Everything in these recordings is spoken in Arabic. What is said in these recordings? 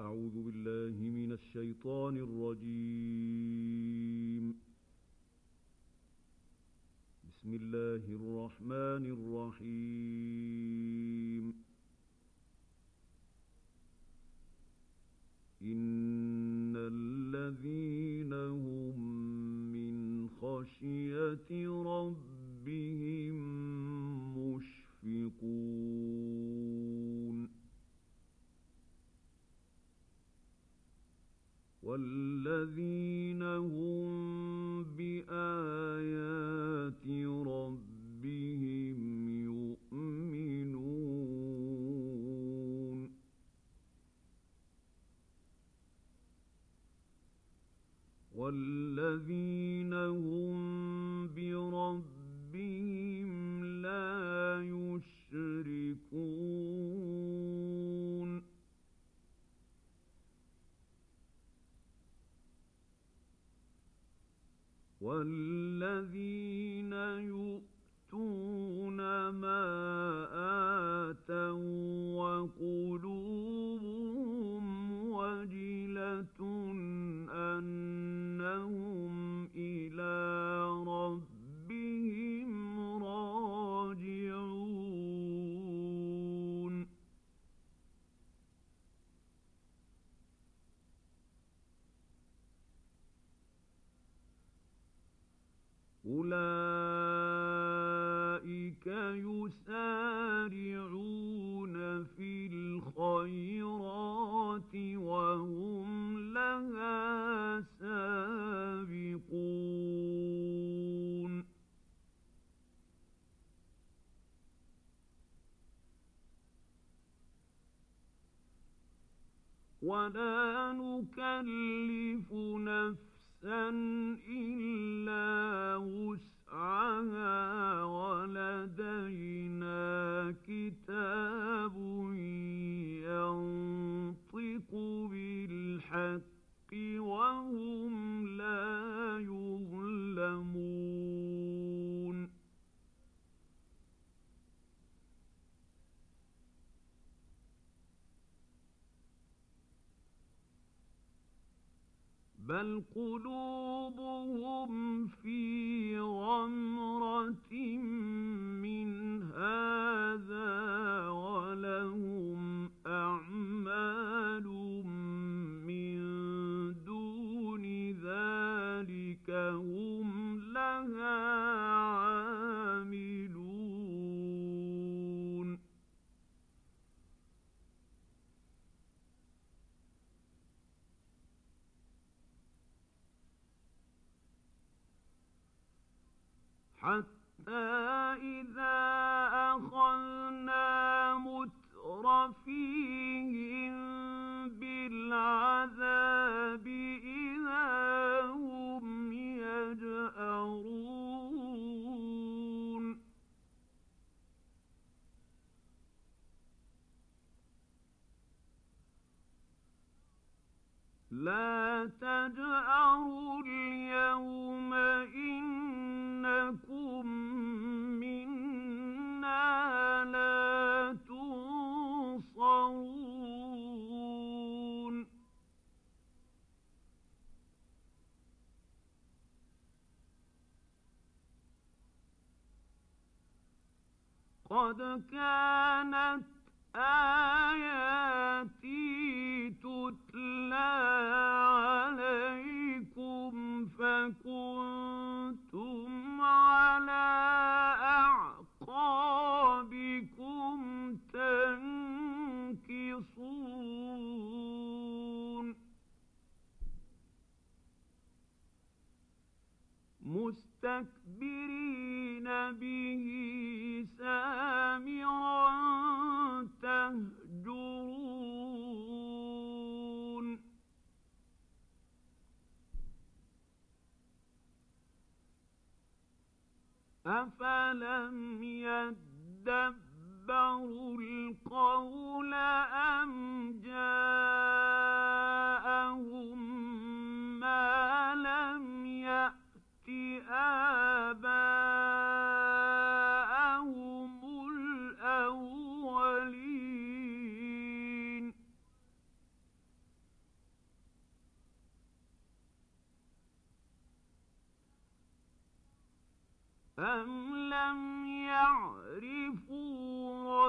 أعوذ بالله من الشيطان الرجيم. بسم الله الرحمن الرحيم. إن الذين هم من خشية ربهم مشفقون. والذين هم بآيات ربهم يؤمنون. والذين ولا لا تجأروا اليوم إنكم منا لا تنصرون. قد كانت تتلى عليكم فكنتم على أعقابكم تنكصون مستكبرين به سامرا أفلم يدبروا القول أم جاءهم ما لم يأت آباءهم أم لم يعرفوا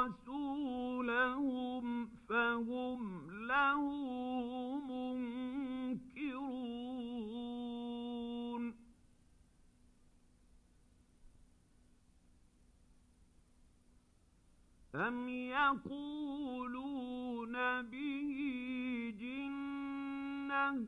رسولهم فهم له منكرون أم يقولون به جنة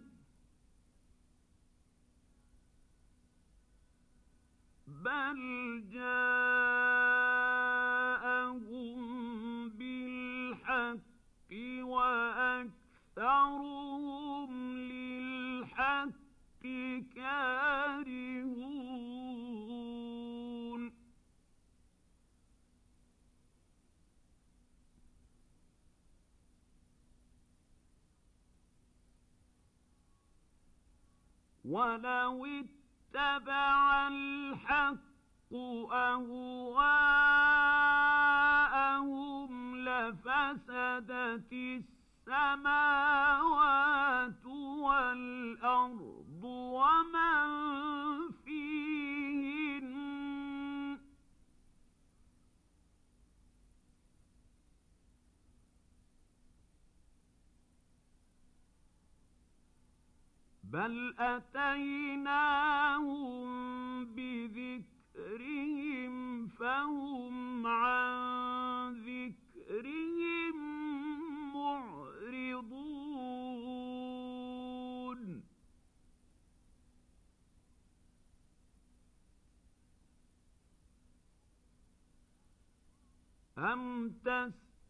ولو اتبع الحق أهواءهم لفسدت السماوات والأرض ومن بل أتيناهم بذكرهم فهم عن ذكرهم معرضون أم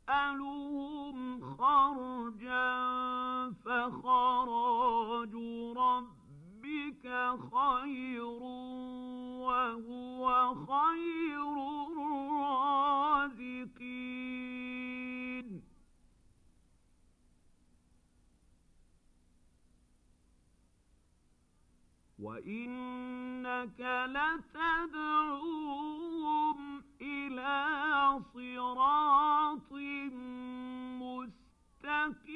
تسألهم خرجا فخراج ربك خير وهو خير الرازقين. وإنك لتدعوهم إلى صراط مستقيم.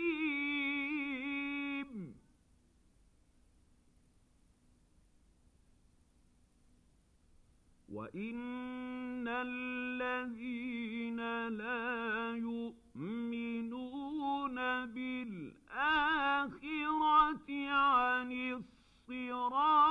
وإن الذين لا يؤمنون بالآخرة عن الصراط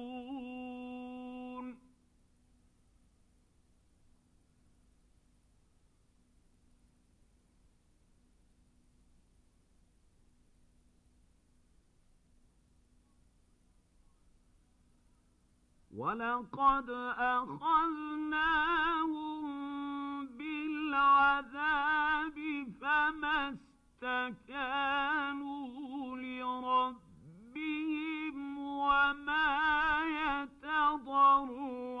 ولقد أخذناهم بالعذاب فما استكانوا لربهم وما يتضرعون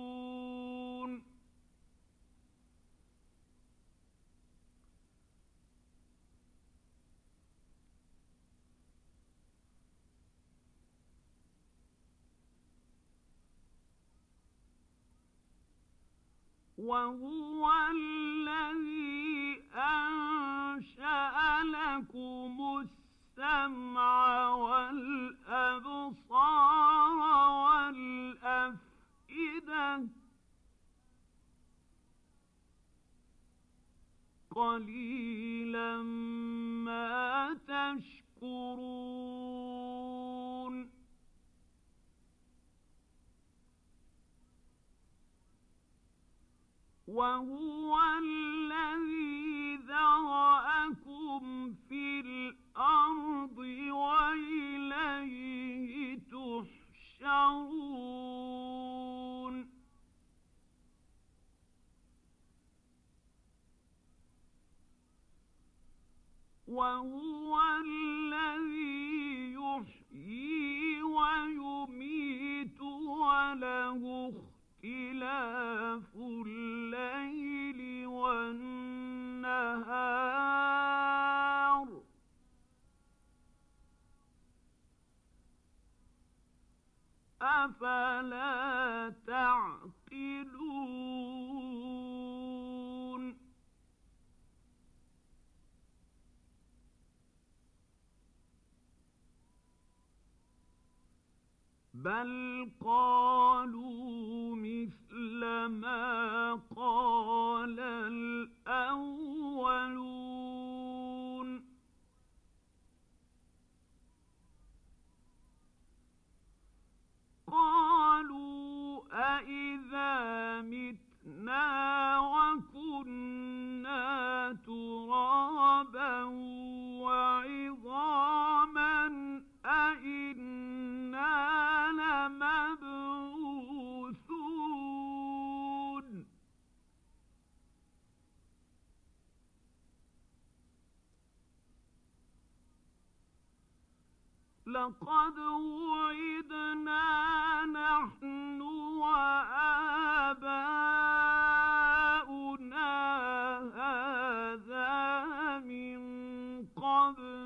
وهو الذي أنشأ لكم السمع والأبصار والأفئدة. قليلا ما تشكرون. وهو الذي ذرأكم في قبل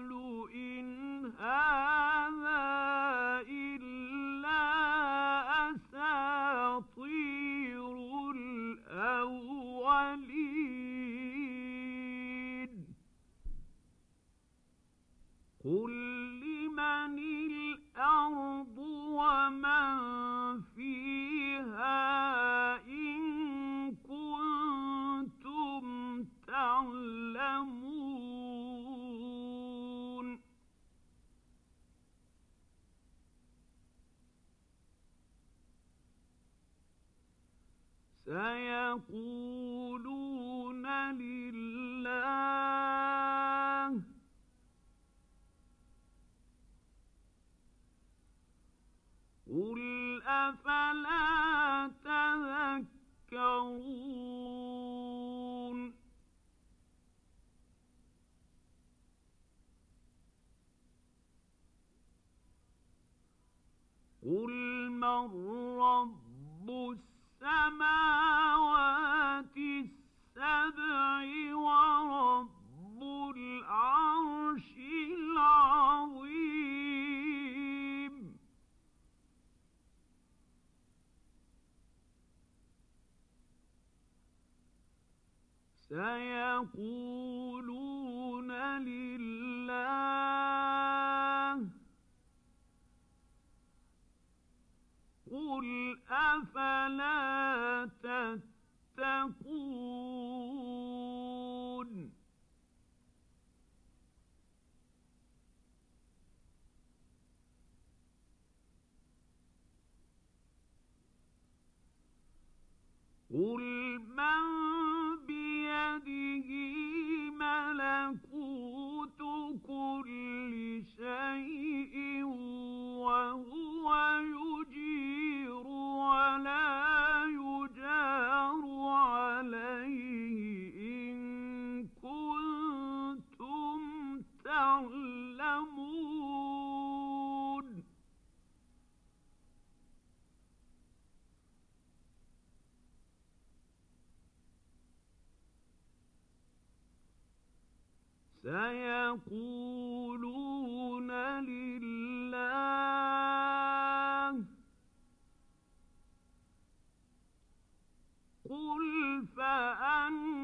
قل فأنا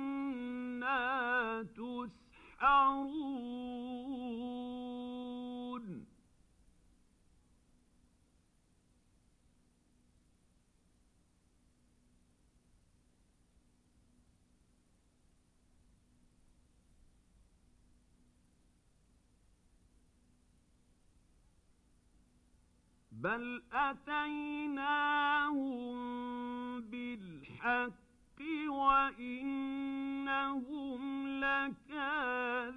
تسحرون بل أتيناهم بال بالحق وإنهم لكاذبون.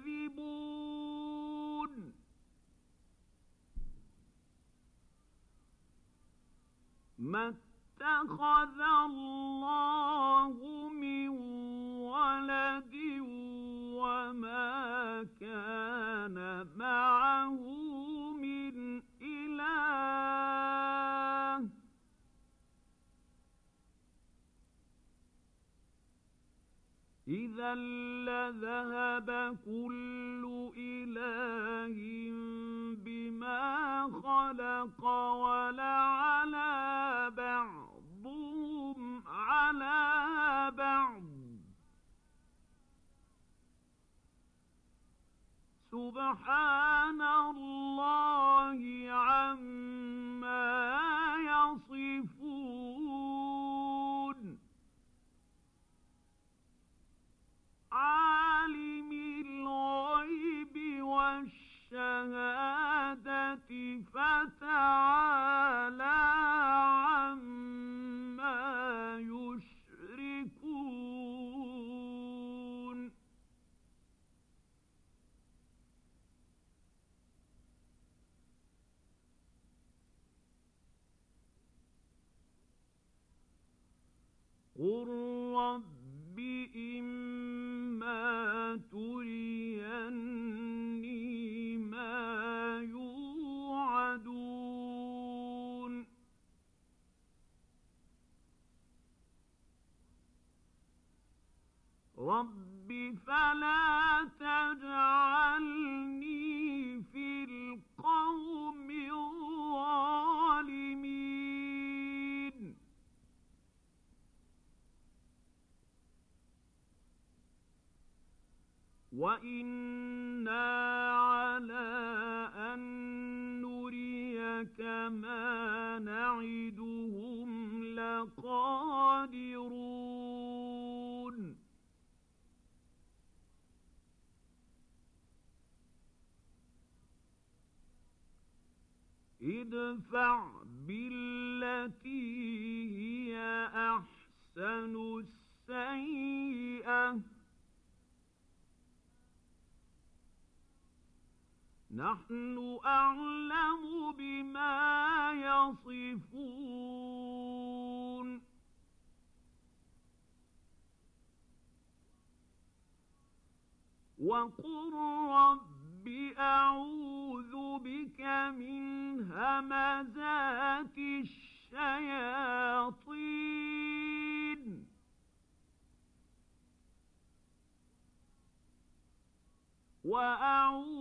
ما اتخذ الله من ولد وما لذهب كل إله بما خلق ولعلى بعضهم على بعض. سبحان وإنا على أن نريك ما نعدهم لقادرون ادفع بالتي هي أحسن السيئة نحن أعلم بما يصفون. وقل رب أعوذ بك من همزات الشياطين. وأعوذ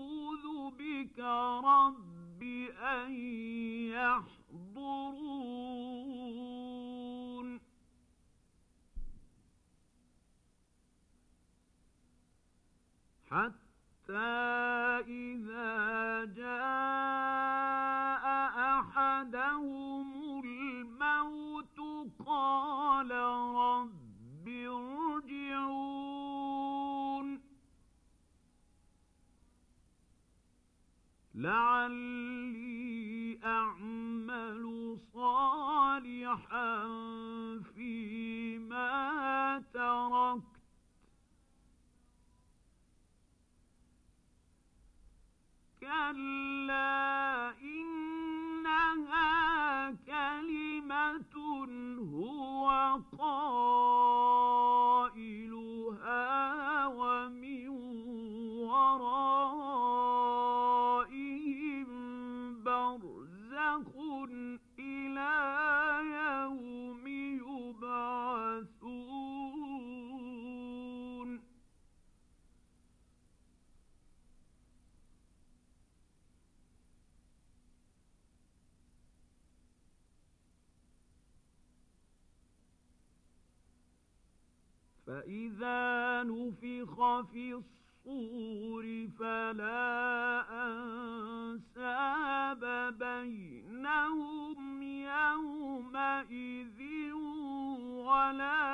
كلا إنها كلمة هو قائلها فإذا نفخ في الصور فلا أنساب بينهم يومئذ ولا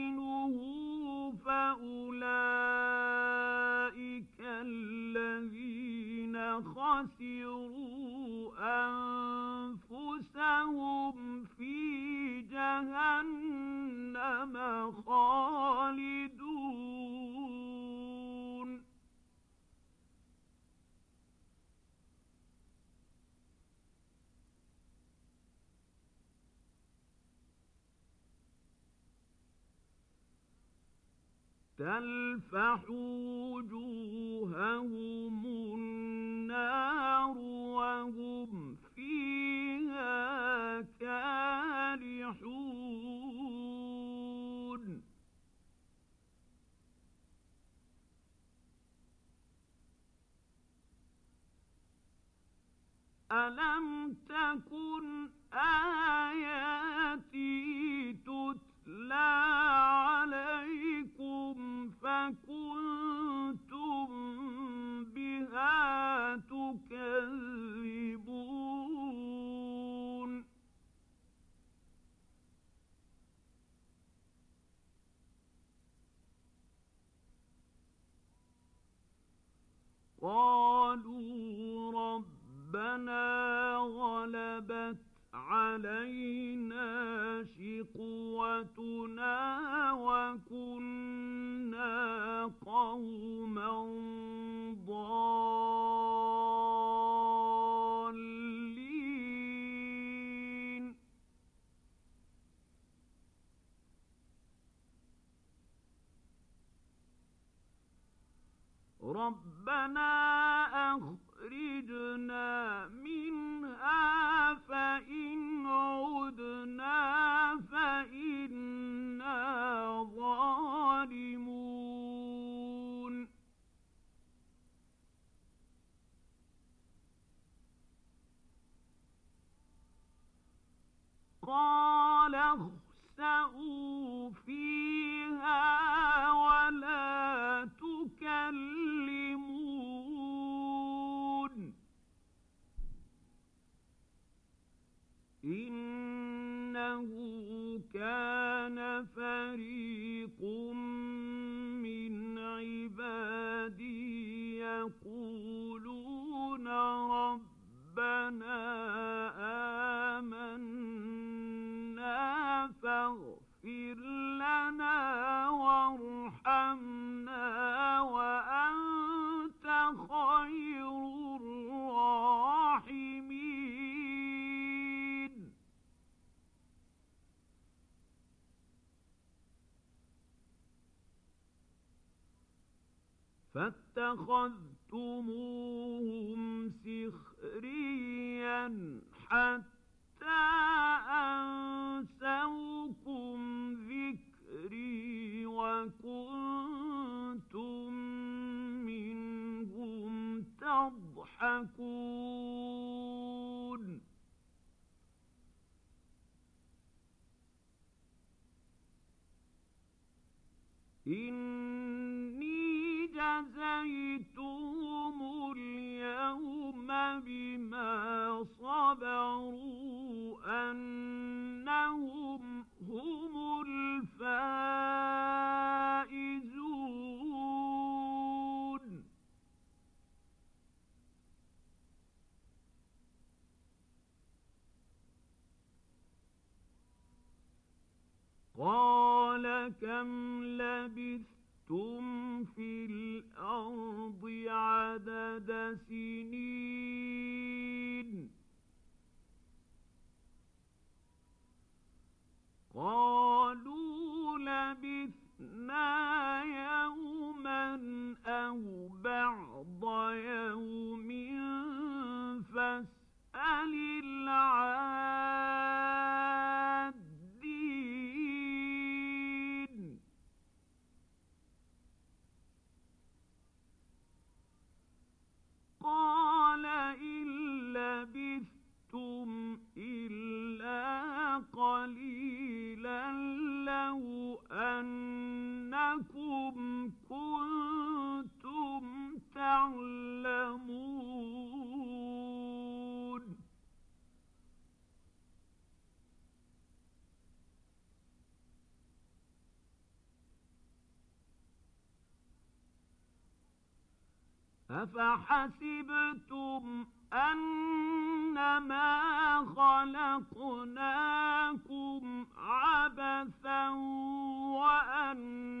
خسروا أنفسهم في جهنم خالدون تلفح ألم تكن آياتي تتلى عليكم فكنتم بها تكذبون قالوا ربنا غلبت علينا شقوتنا وكنا قوما ضالين. ربنا أخرجنا منها فإن عدنا فإنا ظالمون. قال اخسأوا فيها إنه كان فريق من عبادي يقولون ربنا فاتخذتموهم سخريا حتى أنسوكم ذكري وكنتم منهم تضحكون. إني عدد سنين. قالوا لبثنا يوما أو بعض يوم أفحسبتم أنما خلقناكم عبثا وأنكم